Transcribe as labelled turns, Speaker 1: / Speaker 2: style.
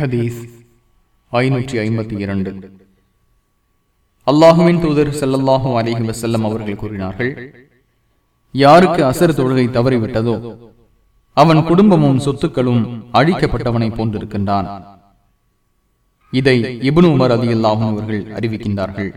Speaker 1: ஹதீஸ் ஐநூற்றி ஐம்பத்தி இரண்டு. அல்லாஹுவின் தூதர் செல்லல்லாஹும் அலிஹி வசல்லம் அவர்கள் கூறினார்கள் யாருக்கு அசர் தொழுகை தவறிவிட்டதோ அவன் குடும்பமும் சொத்துக்களும் அழிக்கப்பட்டவனை போன்றிருக்கின்றான். இதை இபுனு உமர் அல்லாஹும் அவர்கள் அறிவிக்கின்றார்கள்.